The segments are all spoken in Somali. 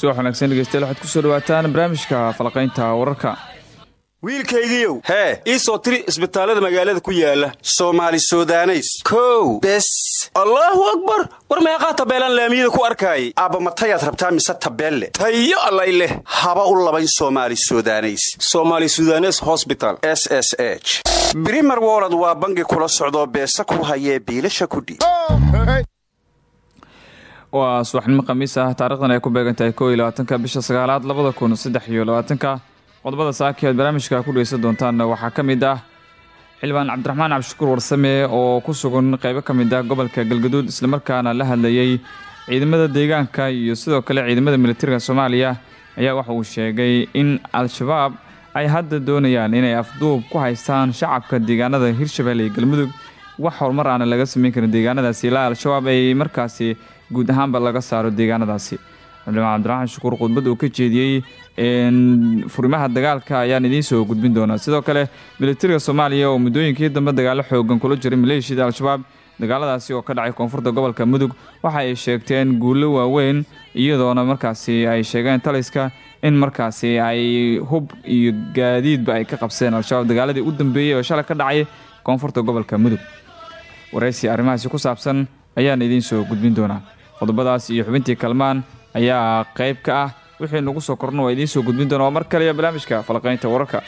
subax wanaagsan dhegeystayaal waxaad ku soo dhawaataan barnaamijka falaqaynta wararka. Wiilkaygiiow hee ii soo tiri isbitaallada magaalada ku yaalla soomaali sudaneys. Kow bes. Allaahu akbar! War meeqaa tabeelaan laamiyada ku arkaayay? Aabbamatayaad rabtaa mise tabeelle? Tayo allay leh. Haba u labayn somaali sudaneys. Somaali sudanes hosbital s s h. Brimer wolod waa bangi kula socdoo beesa ku hayee biilasha kudhiib waa subaxnimo khamiis ah. Taarikhdan ay ku beegantahay ko iyo labaatanka bisha sagaalaad labada kun saddex iyo labaatanka. Qodobada saaki aad barnaamijka ku dhegeysan doontaan waxaa ka mid ah xildhibaan cabdiraxmaan cabdishakuur warsame oo ku sugan qeybo ka mid ah gobolka galgaduud islamarkaana la hadlayay ciidamada deegaanka iyo sidoo kale ciidamada militariga soomaaliya. Ayaa waxa uu sheegay in al-shabaab ay hadda doonayaan inay afduub ku haystaan shacabka deegaanada hirshabelle iyo galmudug. Wax horumar aana laga sameyn karin deegaanadaasi. Ilaa al-shabaab ay markaasi guud ahaanba laga saaro deegaanadaasi. Xildhibaan cabdiraxmaan shukuur khudbad uu ka jeediyey furimaha dagaalka ayaan idiin soo gudbin doonaa. Sidoo kale militariga soomaaliya oo muddooyinkii dambe dagaalo xoogan kula jiray maleeshiyada al-shabaab dagaaladaasi oo ka dhacay koonfurta gobolka mudug waxa ay sheegteen guulo waaweyn iyadoona markaasi ay sheegeen taliska in markaasi ay hub iyo gaadiidba ay ka qabsadeen al-shabaab. Dagaaladii u dambeeyey oo shalay ka dhacay koonfurta gobolka mudug. Waraysi arrimahaasi ku saabsan ayaan idiin soo gudbin doonaa qodobadaas iyo xubintii kalmaan ayaa qayb ka ah. Wixii nagu soo korna waa idiin soo gudbin doona waa mar kaliya barnaamijka falaqaynta wararka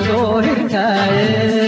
ahaado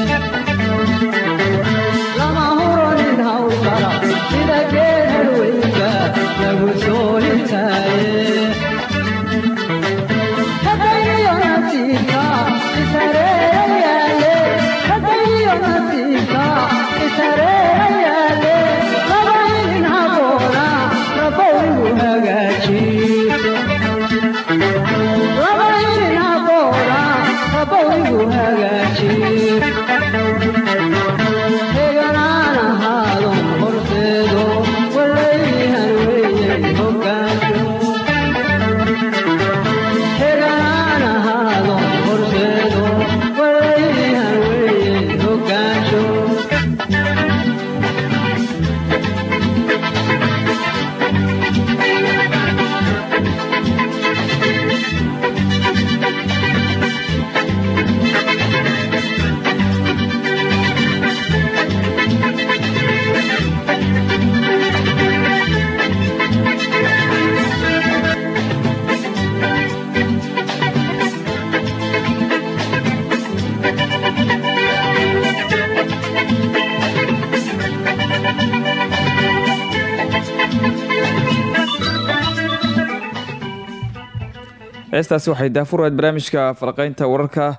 heestaasi waxay daafuraed barnaamijka falaqeynta wararka.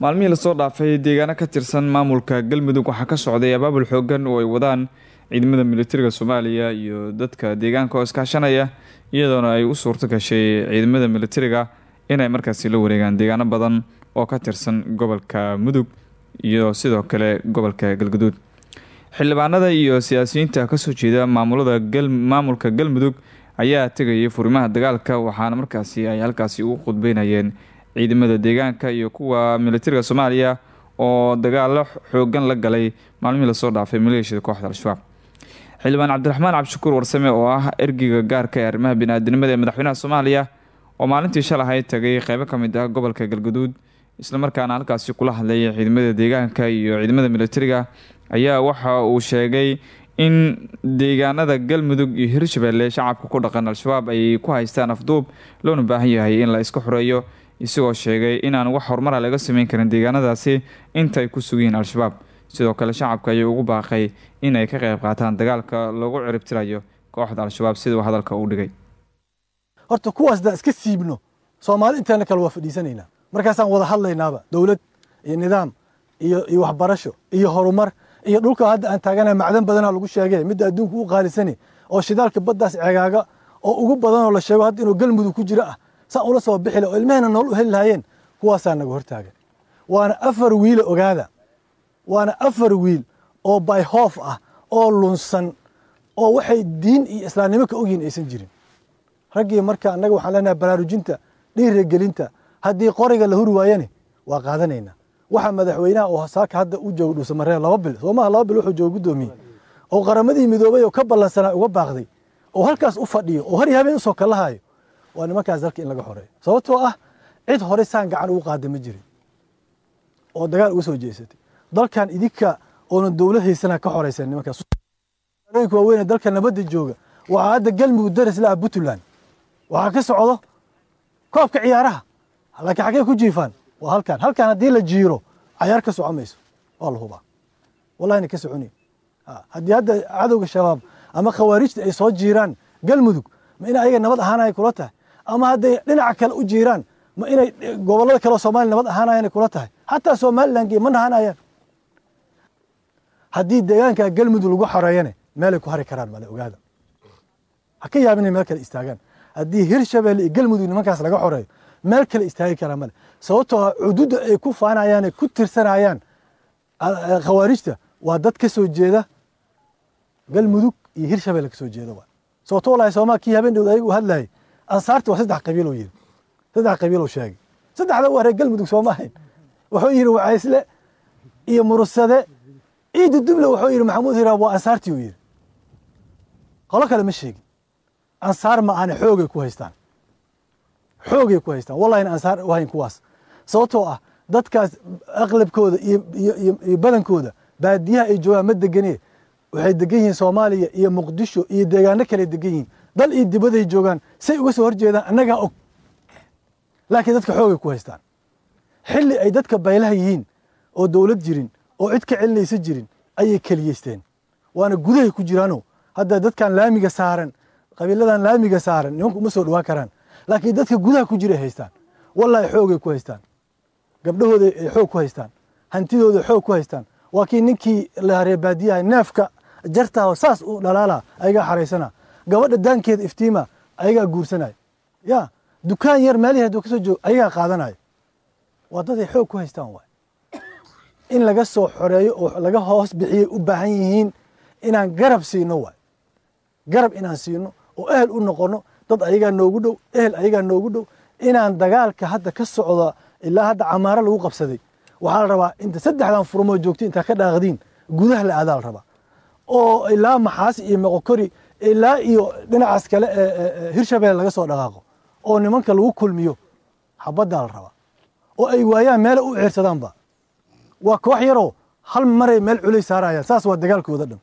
Maalmihii la soo dhaafay deegaano ka tirsan maamulka galmudug waxaa ka socday abaabul xoogan oo ay wadaan ciidamada militariga soomaaliya iyo dadka deegaanka oo iskaashanaya iyadoona ay u suurto gashay ciidamada militariga inay markaasi la wareegaan deegaano badan oo ka tirsan gobolka mudug iyo sidoo kale gobolka galgaduud xildhibaanada iyo siyaasiyiinta ka soo jeeda maamulada maamulka galmudug ayaa tegayay furimaha dagaalka waxaana markaasi ay halkaasi ugu khudbeynayeen ciidamada deegaanka iyo kuwa militariga soomaaliya oo dagaalo xoogan la galay maalmihii la soo dhaafay maleeshiyada kooxda al-shabaab. Xildhibaan cabdiraxmaan cabdishakuur warsame oo ah ergiga gaarka ee arrimaha bini-aadinimada ee madaxweynaha soomaaliya oo maalintii shalahay tagay qeybo ka mid ah gobolka galgaduud islamarkaana halkaasi kula hadlayay ciidamada deegaanka iyo ciidamada militariga ayaa waxa uu sheegay in deegaanada galmudug iyo hirshabeelle shacabka ku dhaqan. Al-shabaab ay ku haystaan afduub loona baahan yahay in la iska xoreeyo isagoo sheegay inaan wax horumara laga sameyn karin deegaanadaasi intay ku sugiyiin al-shabaab. Sidoo kale shacabka ayuu ugu baaqay inay ka qeyb qaataan dagaalka lagu ciribtirayo kooxda al-shabaab siduu hadalka uu dhigay. Horta kuwaas daan iska siibno soomaali inteena kale waa fadhiisanaynaa. Markaasaan wada hadlaynaaba dowlad iyo nidaam iyo iyo waxbarasho iyo horumar iyo dhulka hadda aan taagana macdan badanaa lagu sheege midda adduunka u qaalisani oo shidaalka baddaas ceegaaga oo ugu badanoo la sheego hadda inuu galmudug ku jiro ah saan ula soo bixi oo ilmahena nool u heli lahaayeen kuwaasaa naga hortaagan waana afar wiila ogaada. Waana afar wiil oo bayhoof ah oo lunsan oo waxay diin iyo islaamnimo ka ogyihiin aysan jirin. Raggii marka annaga waxaan leenahay baraarujinta dhiirigelinta haddii qoriga la huri waayane waa qaadanaynaa waxa madaxweynaha oo saaka hadda u jooga dhuusamaree laba bil? Soomaha laba bil wuxuu jooga guddoomiye oo qaramadii midoobay oo ka ballansanaa uga baaqday. Oo halkaas u fadhiyo oo har habeen u soo kalahayo waa nimankaas dalka in laga xoreeyo sababtoo ah cid hore saan gacan ugu qaada ma jirin. Oo dagaal uga soo jeesatay. Dalkan idinka oonan dowlad haysana ka xoreysan nimankaas. Waaweyn dalka nabadda jooga waxaa hadda galmudug daris la ah puntland. Waxaa ka socdo koobka ciyaaraha. Laakiin xaggee ku jiifaan waa halkan halkan haddii la jiiro cayaar ka soco mayso waa la hubaa. Wallahina ka soconi. Haddii hadda cadowga shabaab ama khawaarijta ay soo jiiraan galmudug ma inay ayaga nabad ahaanaya kula tahay? Ama hadday dhinaca kale u jiiraan ma inay gobollada kale oo soomaliya nabad ahaanayan kula tahay? Xataa somaliland ma nahanayaan haddii deegaanka galmudug lagu xoreeyane meelay ku hari karaan male ogaada ha ka yaabin inay meel kale istaagaan. Haddii hirshabelle iyo galmudug nimankaas laga xoreeyo meel kale istaagi karaa male. Sababtoo cududa ay ku faanayaane ku tirsanayaan khawaarijta waa dad ka soo jeeda galmudug iyo hirshabelle ka soo jeeda waa. Sababto walahi sooma kii habeen dhowd ayaga u hadlayay ansaarta waa saddex qabiil oo yiri saddex qabiil sheegay. Saddexda waa reer galmudug sooma ahayn. Wuxuu yidhi wacaysle iyo murusade iyo duduble wuxuu yidhi maxamuud hiraab waa ansaartii uu yidhi. Qolo kale ma sheegin. Ansaar ma ahane xoogay ku haystaan xoogay ku haystaan. Wallahina ansaar u hayn kuwaas. Sababtoo ah dadkaas aqlabkooda iyo badankooda baadiyaha ay joogaan ma deganee waxay degan yihiin soomaaliya iyo muqdisho iyo deegaano kale degan yihiin. Dal iyo dibaday joogaan say uga soo horjeedaan annagaa og. Laakiin dadka xoogay ku haystaan. Xilli ay dadka baylaha yihiin oo dowlad jirin oo cid ka celinaysa jirin ayay keliyeysteen. Waana gudahay ku jiraano hadda dadkan laamiga saaran qabiiladan laamiga saaran nimanku uma soo dhawaan karaan laakiin dadka gudaha ku jira ay haystaan. Wallahi xoogay ku haystaan. Gabdhahooda ay xoog ku haystaan. Hantidooda xoog ku haystaan. Waa kii ninkii laharee baadiyaha neefka jartaho saas u dhalaala ayagaa xaraysana gabadha daankeeda iftiima ayagaa guursanaya ya dukaan yar meelihii hadduu ka soo joogo ayagaa qaadanayo waa dad ay xoog ku haystaan waay. In laga soo xoreeyo oo laga hoos bixiyay u baahan yihiin inaan garab siino waay. Garab inaan siino oo ehel u noqono dad ayagaa noogu dhow ehel ayagaa noogu dhow inaan dagaalka hadda ka socda ilaa hadda camaaro lagu qabsaday. Waxaa la rabaa inta saddexdan furmoo joogto intaa ka dhaaqdiin gudaha la aadaa la rabaa. Oo ilaa maxaasi iyo moqokori ilaa iyo dhinacaas kale hirshabelle laga soo dhaqaaqo oo nimanka lagu kulmiyo xabaddaa la rabaa. Oo ay waayaan meela u ceersadaanba waa koox yaroo hal maray meel culay saarayaan saas waa dagaalkooda dhan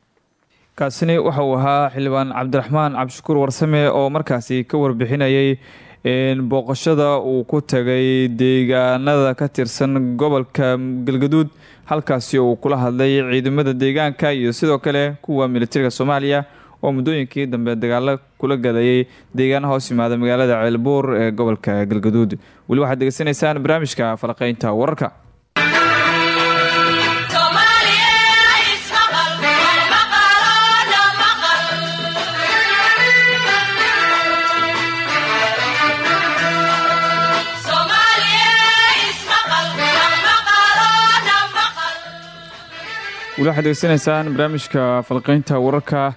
kaasini waxa uu ahaa xildhibaan cabdiraxmaan cabdishakuur warsame oo markaasi ka warbixinayay booqashada uu ku tagay deegaanada ka tirsan gobolka galgaduud halkaasi uu kula hadlay ciidamada deegaanka iyo sidoo kale kuwa militariga soomaaliya oo muddooyinkii dambe dagaalo kula galayay deegaana hoos yimaada magaalada ceelbuur ee gobolka galgaduud. Weli waxaad degeysanaysaan barnaamijka falaqeynta wararka weli waxaad degeysanaysaan barnaamijka falqeynta wararka.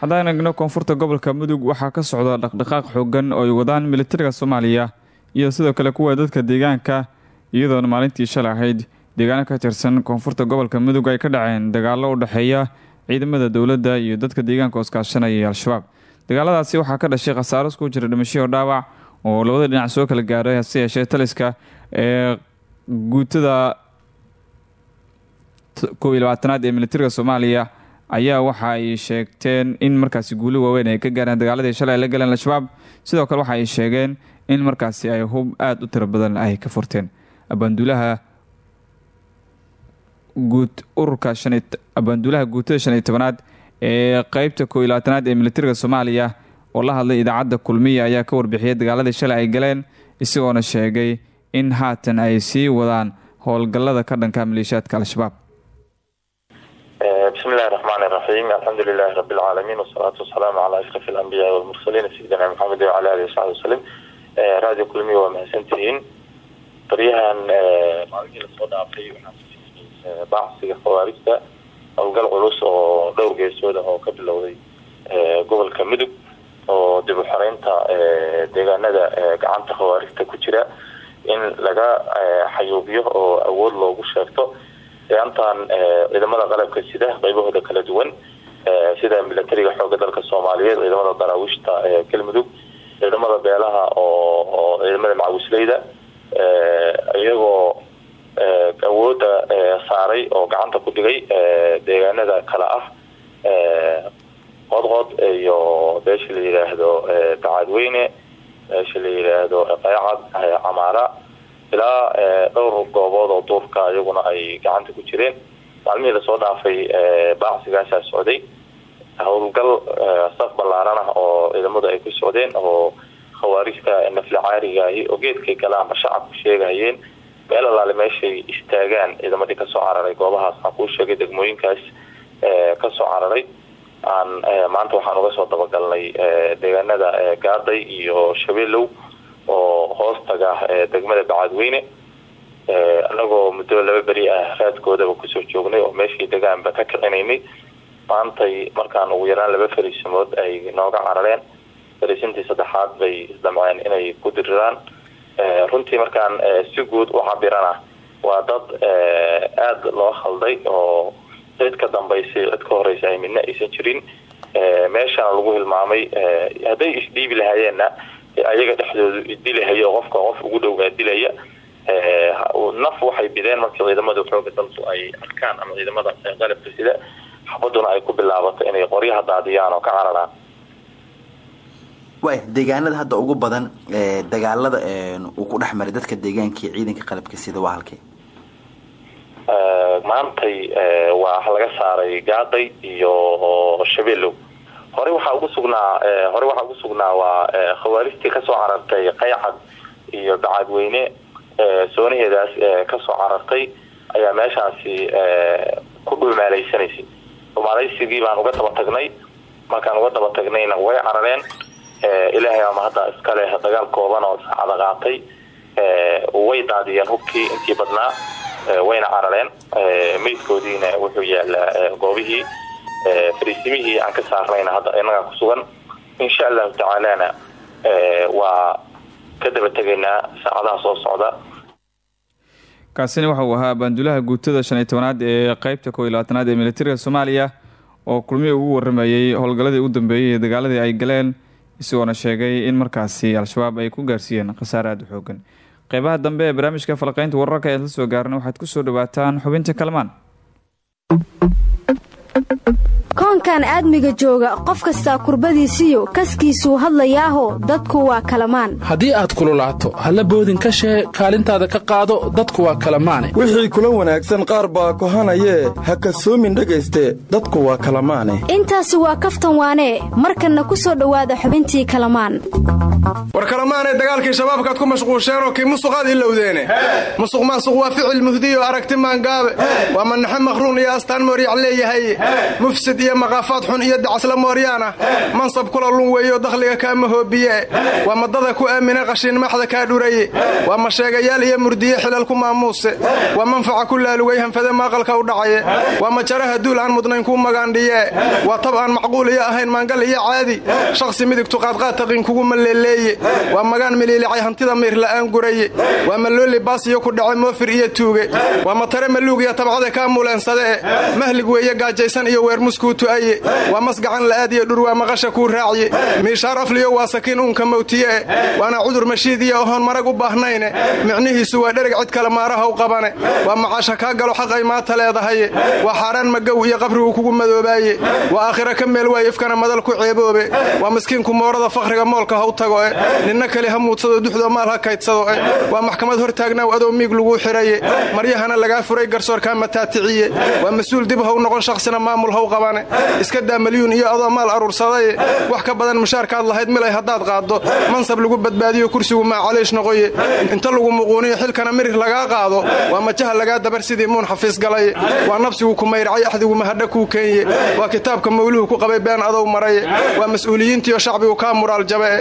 Haddaan egno koonfurta gobolka mudug waxaa ka socda dhaqdhaqaaq xoogan oo ay wadaan militariga soomaaliya iyo sidoo kale kuwa dadka deegaanka iyadoona maalintii shalay ahayd. Deegaano ka tirsan koonfurta gobolka mudug ay ka dhaceen dagaalo u dhexeeya ciidamada dowladda iyo dadka deegaanka ooskaashanaya iyo al-shabaab. Dagaaladaasi waxaa ka dhashay khasaaro isku jira dhimashiyo dhaawac oo labada dhinac soo kala gaaray hase yeeshee taliska ee guutada kow iyo labaatanaad ee militariga soomaaliya ayaa waxa ay sheegteen in markaasi guuli waaweyn ay ka gaareen dagaaladii shalay ay la galeen al-shabaab sidoo kale waxa ay sheegeen in markaasi ay hub aada u tiro badan ay ka furteen. Abaanduulaha guud ururka abaanduulaha guutada shan iyo tobanaad ee qeybta kow iyo ee militariga soomaaliya oo la hadlay idaacadda kulmiya ayaa ka warbixiyay dagaaladii shalay ay galeen isagoona sheegay in haatan ay sii wadaan howlgallada ka dhanka maleeshiyaadka al-shabaab bismillahi raxmaani raxiim alxamdu lilahi rabi lcaalamiin wasalaatu wasalaamu calaa ashraf alambiyaai walmursaliin sayidina maxamed wacala alihi wasaxbi wasalim radio kulmiya waa mahadsantihiin baryahan maalintii la soo dhaafay waxaa baacsiga khawaarijta howlgal culus oo dhowr geesood ah oo ka bilowday gobolka mudug oo dib u xoreynta deegaanada gacanta khawaarijta ku jira in laga xayuubiyo oo awood loogu sheegto deantan ciidamada qalabka sida qeybahooda kala duwan sida milatariga xooga dalka soomaaliyeed ciidamada daraawiishta galmudug ciidamada beelaha oo ciidamada macawisleyda iyagoo awooda saaray oo gacanta ku dhigay deegaanada kale ah qodqod iyo beesha la yidhaahdo dacaadweyne beesha la yidhaahdo qaycad camaara ilaa dhowr goobood oo duurka iyaguna ay gacanta ku jireen. Maalmihii la soo dhaafay baacsigaasaa socday. Howlgal saf ballaaran ah oo ciidamadu ay ku socdeen oo khawaarijta nafli caarigaahi oo geedkay galaanba shacabku sheegayeen. Meel allaale meeshay istaagaan ciidamadii ka soo cararay. Goobahaas aan kuu sheegay degmooyinkaas ka soo cararay. Aan maanta waxaan uga soo dabagalnay deegaanada gaaday iyo shabeelow oo hoostaga degmada bacadweyne anagoo muddo laba beri ah raadkoodaba ku soo joognay oo meeshii degaanba ka kicinaynay. Maantay markaan ugu yaraan laba fariisimood ay nooga carareen. Fariisintii saddexaad bay isdamceen inay ku diriraan. Runtii markaan si guud u cabirana waa dad aada loo khalday oo cid ka dambaysay cid ka horeysa ay midna aysan jirin. Meeshana lagu hilmaamay. Hadday isdhiibi lahaayeenna ayaga dhexdoodu isdilahayo qofka qof ugu dhowgaa dilaya. Naf waxay bideen markii ciidamada xooga dalku ay arkaan ama ciidamada qalabka sida xabaduna ay ku bilaabato inay qoryaha daadiyaan oo ka cararaan. Waaya deegaanada hadda ugu badan dagaalada uu ku dhex maray dadka deegaanka iyo ciidanka qalabka sida waa halkee? Maantay waa laga saaray gaaday iyo shabeelow hore waxaa ugu sugnaa hore waxaa ugu sugnaa waa khawaarijtii ka soo carartay qaycad iyo bacadweyne soonaheedaas ka soo carartay ayaa meeshaasi ku dhulmaalaysanaysay dhulmaalaysigii baan uga daba tagnay markaan uga daba tagnayna way carareen ilaahay ama hadda iska leh dagaal kooban oo saacada qaatay way daadiyeen hubkii intii badnaa wayna carareen meydkoodiina wuxuu yaalaa goobihii fariisimihii aan ka saarnayna hadda inagaa ku sugan. Insha allahu tacaalana waa ka daba tegaynaa saacadaha soo socda. Kaasina waxa uu ahaa baandulaha guutada shan iyo tobanaad ee qeybta kow iyo labaatanaad ee militariga soomaaliya oo kulmihii ugu waramayey howlgalladii u dambeeyey ee dagaaladii ay galeen isagoona sheegay in markaasi al-shabaab ay ku gaarsiiyeen khasaare aada xoogan. Qeybaha dambe ee barnaamijka falaqeynta wararka ayaad soo gaarna waxaad ku soo dhawaataan xubinta kalmaan Thank you koonkan aadmiga jooga qof kastaa kurbadiisiyo kaskiisuu hadlayaaho dadku waa kalamaan. Haddii aad kululaato halla boodin ka shee kaalintaada ka qaado dadku waa kalamaane. Wixii kula wanaagsan qaar baa kohanayee ha kasoomin dhegayste dadku waa kalamaane. Intaasi waa kaftan waanee markanna ku soo dhowaada xubintii kalamaan. War kalamaanay dagaalkii shabaabkaad ku mashquusheenoo kii musuqaad ilowdeene. Musuq maasuq waa ficil muhdiyo aragti maangaabe. Waa manaxe maqhruun iyo astaan mooryac leeyahay. Mufsid iyo maqaafaad xun iyo dacasla mooryaana mansab kula lun weeyo dakhliga kaama hoobiye waa madada ku aamina qashiin maxda kaa dhuraye. Waa masheegayaal iyo murdiye xilal ku maamuuse. Waa manfaca ku laalugay hanfade maaqalka u dhacaye. Waa majaraha duul aan mudnayn kuu magaandhiye. Waa tab aan macquul iyo ahayn maangal iyo caadi. Shakhsi midigtu qaadqaataqin kugu maleeleeye waa magaan miliilicay hantida miir la'aan guraye. Waa malooli baas iyo ku dhace moofir iyo tuuge. Waa matare maluug iyo tabcada kaa muleensadee mahlig weeye gaajaysan iyo weermuskuu tu'aye waa masgacan la'aad iyo dhur waa maqasha kuu raacye miishaar afliyo waa sakiin uunka mawtiye'e waana cudur mashiid iyo ohoon marag u baahnayne micnihiisu waa dhereg cid kale maaraha u qabane. Waa macaasha kaa galo xaq ay maata leedahaye waa xaaraan magow iyo qabrigu kugu madoobaaye waa aakhira ka meel waay ifkana madal ku ceeboobe. Waa miskiinku moorada fakhriga moolka haw tago e ninna kale ha muudsado duxdo maal ha kaydsado e waa maxkamad hor taagnaaw adoo miig laguu xiraye. Maryahana lagaa furay garsoorkaa mataaticiye waa mas'uul dib haw noqon shakhsina maamul haw qabane iska daa malyuun iyo adoo maal aruursadaye wax ka badan mushaarkaad lahayd milay haddaad qaaddo. Mansab lagu badbaadiyo kursigu maacaliish noqoye. Inta lagu muquuniyo xilkana mirir lagaa qaado. Waa majaha lagaa dabar sidii muun xafiis galaye waa nabsigu ku mayracay axdigu mahadha kuu keenye. Waa kitaabka mawluhu ku qabay been adow maraye waa mas'uuliyiintiiyo shacbigu kaa muraal jabe'e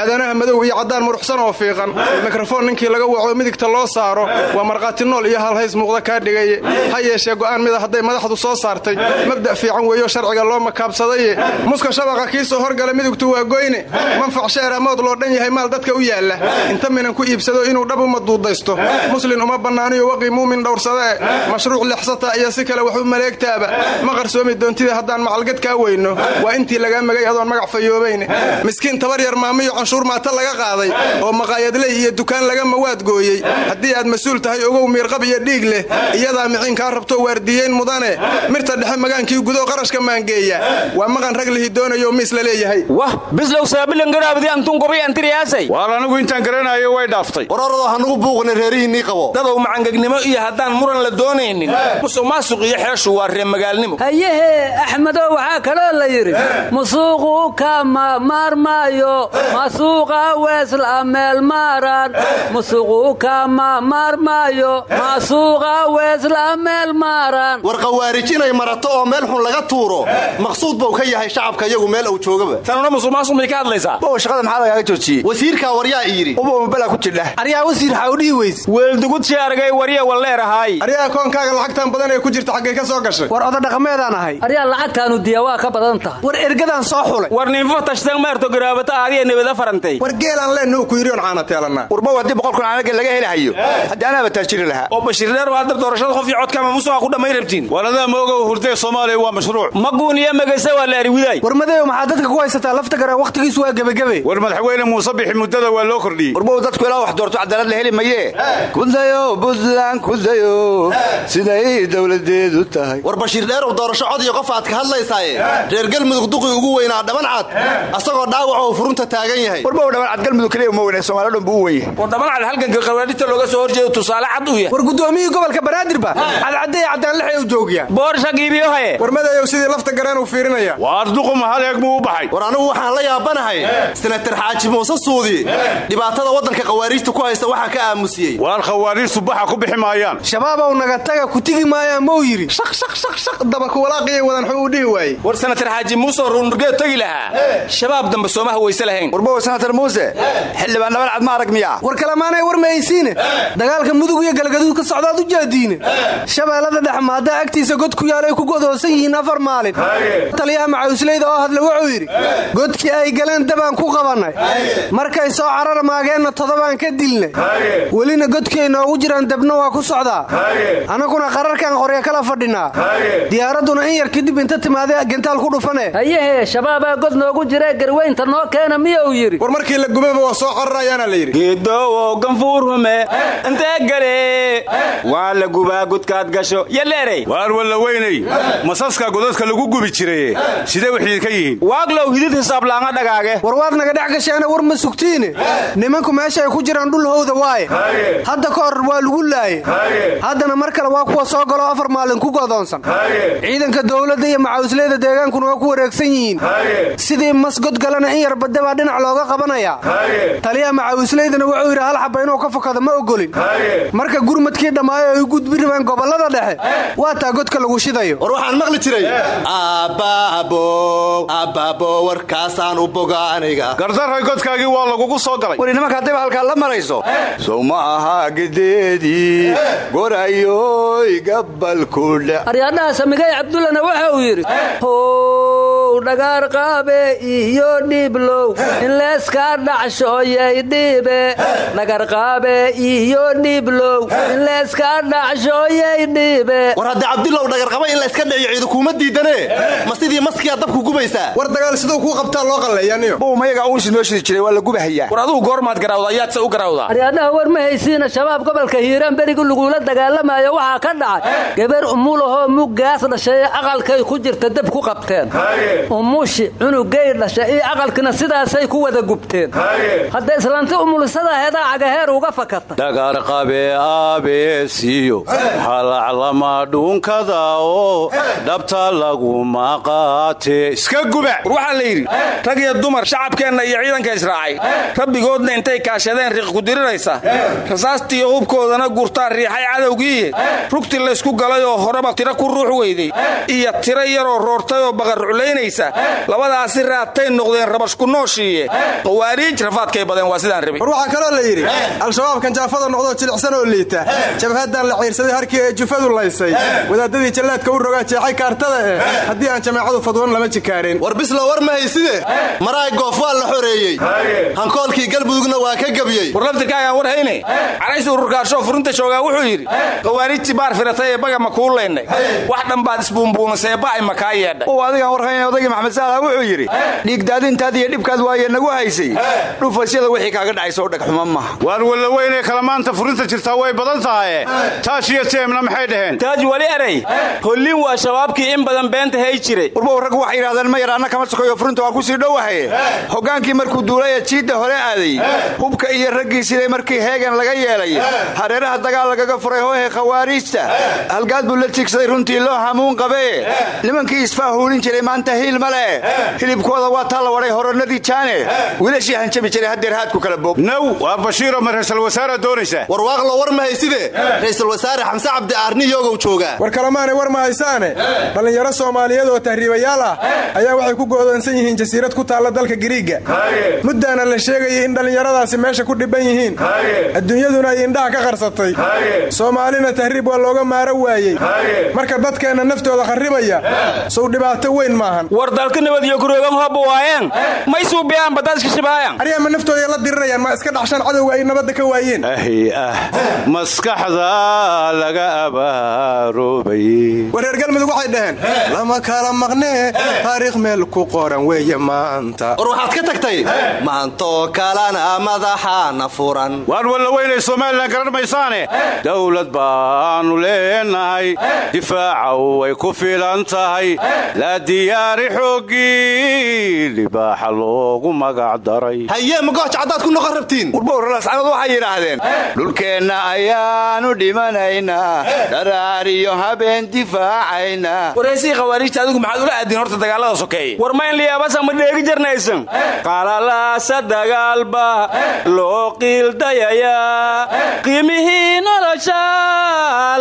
aadanaha madow iyo caddaan muruxsan oo fiiqan. Mikrafoon ninkii laga waco midigta loo saaro. Waa markhaati nool iyo halhays muuqda kaa dhigaye ha yeeshee go'aan mida hadday madaxdu soo saartay. Mabda' fiican weeyo sharciga loo makaabsadaye muska shabaqa kii soo horgala midigtu waa goyne. Manfac sheera mood loo dhan yahay maal dadka u yaalla. Inta minan ku iibsado inuu dhab uma duudaysto. Muslin uma bannaaniyo waqii muumin dhowrsadae mashruuc lexsata iyo si kale wax maleegtaaba. Ma qarsoomi doontida haddaan macalgad kaa weyno. Waa intii lagaa magay adoon magac fayoobayne miskiin tabar yar maamiyo canshuur maata laga qaaday. Oo maqaayadley iyo dukaan laga mawaad gooyey. Haddii aad mas'uul tahay ogow miirqab iyo dhiig leh iyadaa miciinkaa rabto waardiyeyn mudane. Mirta dhexe magaankii gudo qarashka maangeeya. Waa maqan rag lihi doonayo miis la leeyahay. Wah bislow saabilangarabdi antun gobi antiriyaasay waar anigu intaan garanayo way dhaaftay. Wararado hanugu buuqna reerihiinnii qabo. Dadow macangegnimo iyo haddaan muran la doonaynin. Musuq maasuq iyo xeeshu waa reemagaalnimo hayehe axmedow waxaa kaloo la yidhi musuuqu kama maarmaayo masuuqa weesla meelmaaran musuqu kama maarmaayo masuuqa weesla meelmaaran war khawaarij inay marato oo meel xun laga tuuro maqsuud buu ka yahay shacabka iyagu meel uu joogaba. Tanuna musuq maasuq may ka hadlaysaa bow shaqada maxaa lagaaga joojiyey wasiirkaa waryaa i yidhi ubamabala ku jidha aryaa wasiir xawdhihi weys weeldugudshii argay warya walleerahaay aryaa koonkaaga lacagtan badan ee ku jirta xaggay ka soo gashay. War oda dhaqameedaan ahay. Aryaa lacagtaanu diya waa ka badan tahay. War ergadaan soo xulay. War ninfo tashtan maarto garaabata aadiya nabada farantay. War geelaan leennu ku yidhi on caana teelannaa warbow haddii boqolkun caanaga laga helahayo haddii anaaba taajiri lahaa. Oo bashiir dheer waa haddar doorashada qof iyo codkaama musuqa ku dhammay rabtiin. Waladaa moogow hurdee soomaaliya waa mashruuc maguun iyo magase waa la ariwidaay war madeew maxaa dadka ku haysataa lafta gare wakhtigiisu waa gebagabe war madaxweyne muuse bixi muddada waa loo kordhiyey. Warbow dadku ilaa wax doorto cadaalad la heli mayee. Kudayo buntland kudayo siday dowladeedu tahay. War bashiir dheerow doorasho cod iyo qof aad ka hadlaysaaye. Reer galmudug duqii ugu weynaa dhaban cad asagoo dhaawac oo furunta taagan yahay. Warbow dhaban cad galmudug keliya uma weyne somaaliya dhan buu u wen yahay. War dhaban cad halganka qawaadhita looga soo horjeedo tusaale cad u yahay. War gudoomiyihii gobolka banaadirba cadcaddeeya caddaanlixay u joogiya boorsha giibiyohaye war madeeyow sidii lafta gareen uu fiirinaya waar duquma hal eeg muu u baxay. War anigu waxaan la yaabanahay. Senatar xaaji muuse suudi. Dhibaatada waddanka khawaariijta ku haysta waxaa ka aamusiyey. Waar khawaariijtu baxa ku bixi maayaan. Shabaabow naga taga ku tigi maayaan mou yidhi. Shaq shaq shaq shaq daba kuwalaaqiyay wadan xuu u dhihi waayey. War senatar xaaji muuse ruunurgeed tegi lahaa. Shabaab dambe soomaha weyse lahayn. Warbow senatar muuse? Xildhibaan dhaban cad ma arag miyaa. War kalemaanay war mahaysiine dagaalka mudug iyo galgaduud ka socdaad u jaadiine. Shabeellada dhex agtiisa god ku yaalay ku godoosan yihiin afar maalin. Taliyaha macawsleyda oo hadla wuxuu yidhi godkii ay galeen dabaan ku qabannay. Markay soo carar maageenna todobaan ka dilnay. Welina godkay noogu jiraan dabna waa ku socdaa. Annaguna qararkan qorya kala fadhinaa. Diyaaradduna in yar kadib inta timaada gentaal ku dhufane. Hayehe shabaabaa god noogu jiree garweynta noo keena miyuu yidhi. War markii la gubaba waa soo cararayaana la yidhi geedowow ganfuurhume intee gale? Waa la gubaa gudkaad gasho yaleerey waar walla weynay masaska godad godka lagu gubi jiray. Sidee wixii ka yihiin? Waaglow hidid hisaablaanga dhagaage. War waad naga dhex gasheena war ma sugtiine nimanku meesha ay ku jiraan dhul howda waaye. Hadda ka hor waa lagu laaye haddana mar kale waa kuwa soo galo afar maalin ku godoonsan. Ciidanka dowladda iyo macawisleyda deegaankuna waa ku wareegsan yihiin. Sidii mas godgalana in yar badde baa dhinac looga qabanayaa taliyaha macawisleydana wuxuu yidhi hal xaba inuu ka fakado ma ogolin. Marka gurmadkii dhammaayo ay u gudbi rabeen gobollada dhexe waa taa godka lagu shidayo. War waxaan maqli jiray aabbaabo warkaasaan u boga aniga. Gardarray godkaagii waa lagugu soo galay. Wari nimanka haddayba halkaa la marayso. Sow ma ahaa gedeedii gorayoy aryaadhaha samigay cabdullana waxa uu yidhi how dhagaar qaabe iyo dhiblow in leeskaa dhacshooyay dhibe dhagar qaabe iyo dhiblow in leeskaa dhacshooyay dhibe war haddii cabdulow dhagarqaba in layska dhiciyo ciidu kuuma diidane ma sidii maskiyaa dabku gubaysaa? War dagaal siduu kuu qabtaa loo qalleeyaniyo buumayaga uunsi noo shidi jiray waa la gubahayaa. War adugu goormaad garaawda ayaadse u garaawdaa aryaadhaha war ma haysiina shabaab gobolka hiiraan berigu lagula dagaalamayo waxaa ka dhacay gabar umulahoo muggaas dhashay aqalkay ku jirta dab ku qabteen umushi cunugay dhashay iyo aqalkina sidaasay ku wada gubteen. Hadda islaanti umulisada heedaa cagaheer uga fakata. Dhagar qabe aabeesiyo halaclama dhuunkada oo dhabta laguma qaate iska guba. War waxaa la yidhi rag iyo dumar shacabkeenna iyo ciidanka israacay rabbigoodna intay kaashadeen riiq ku diriraysa. Rasaastiiyo hubkoodana gurtaa riixay cadowgiiye rugti laysku galay oo horeba tiro ku ruux weyday iyo tiro yaroo roortay oo baqarruclaynaysa labadaasi raatay noqdeen rabashku nooshiiye qawaariij rafaadkay badeen waa sidaan rabay war waxaa kaloo la yidhi al-shabaabkan jaafada noqdoo jilicsan oo liita. Jabhaddan la ciirsaday harkii ee jufadu laysay. Wadaadadii jallaadka u rogaa jeexay kaartada eh haddii aan jamaacadu fadwan lama jikaareen war bislo war ma hayside? Maraay goof waa la xoreeyey. Hankoolkii galmudugna waa ka gebiyey war laftirkaagaan war hayne. Carays ururkaashoo furinta joogaa wuxuu yidhi qawaariijtii baar firatay ee baga ma kuu leynay wax dhan baad isbuunbuunisay ee ba'ay ma kaa yeedhay. U adigaan war hayne odaygii maxamed saala wuxuu yidhi dhiigdaadintaad iyo dhibkaad waaye nagu haysay. Dhufasyada wixii kaaga dhacaysa oo dhagxuma maaha waar walla weynee kale maanta furinta jirtaa way badan tahaye taaj iyo teemna maxay dhaheen? Taaj wali eray hollin waa shabaabkii in badan beenta hay jiray warbow raggu waxay yidhahdeen ma yar anna kama sokoyo. Furinta waa ku sii dhowahaye hoggaankii markuu duulay ee jiidda hore aaday. Hubka iyo raggii siday markii heegan laga yeelay. Hareeraha dagaal lagaga furay hoohe khawaariijta. Halgaad buu la tiigsaday runtii loo hamuun qabee. Nimankii isfaahuulin jiray maanta hiil ma le hilibkooda waa taa la wadhay horanadii jaane wiilashii hanjabi jiray haddeer haadku kala boog. Naw waa bashiiro ma raysal wasaara doonaysaa war waaqlo war ma hayside? Ra'iisul wasaare xamse cabdi aarni yoogow joogaa. War kalemaanay war ma haysaane dhallinyaro soomaaliyeed oo tahriibayaal ah ayaa waxay ku goodoonsan yihiin jasiirad ku taalla dalka giriigga. Muddaana la sheegayay in dhallinyaradaasi meesha ku dhibban yihiin. Adduunyaduna ay indhaha ka qarsatay. Soomaalina tahriib waa looga maaro waayey. Marka dadkeenna naftooda kharribaya sow dhibaato weyn maahan. War dalka nabadiyo kureegan hooba waayeen. May suubiyaan badaaska shibaayan. Aryaama naftooday la dirirayaan ma iska dhaxshaan cadowga ay nabadda ka waayeen? Ahi ah maskaxda laga abaaroobay war reer galmudug waxay dhaheen lama kala maqnee taariikh meel ku qoran weeye maanta. War waxaad ka tagtay? Maantoo kalana madaxaana furan. Waan walla weynay somalilan garan maysaane dowlad baannu leenahay difaaca way ku filan tahay. La diyaari xooggii libaaxa loogu magac daray. Hayee magooja caddaad ku noqon rabtiin? Warbowralaascanood waxay yidhaahdeen dhulkeenna ayaanu dhimanaynaa dharaariyo habeen difaacaynaa waraysiii khawaariijta adigu maxaad ula aadin horta dagaalada sokeeye war mayn liyaabasa ma dheegi jarnaysan. Qalalaasa dagaalba loo qiildayayaa qiimihii nolosha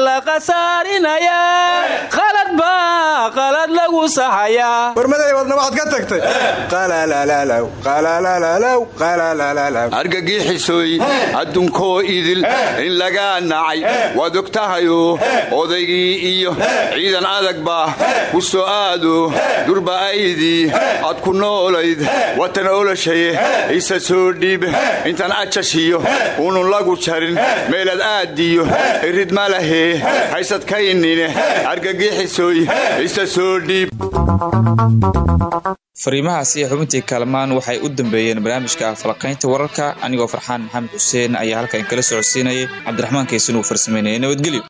la khasaarinayaa qalad baa qalad lagu saxayaa warmaday wadna waxaad ka tagtay. Argagixisoy adduunkoo idil in lagaa nacay waad og tahayo odaygii iyo ciidan adag baa ku soo aado durbaa'aydii aad ku noolayd. Watan olashaye isa soo dhiib. Intaan ajashiyo unun lagu jarin meelaad aadiyo irid ma lahee haysad kaynine fariimahaasi iyo xubintii kaalmaan waxay u dambeeyeen barnaamijka falaqaynta wararka. Anigoo farxaan maxamed xuseen ayaa halkan kala socodsiinayay. Cabdiraxmaan kaysan uu farsameynaya nabadgelyo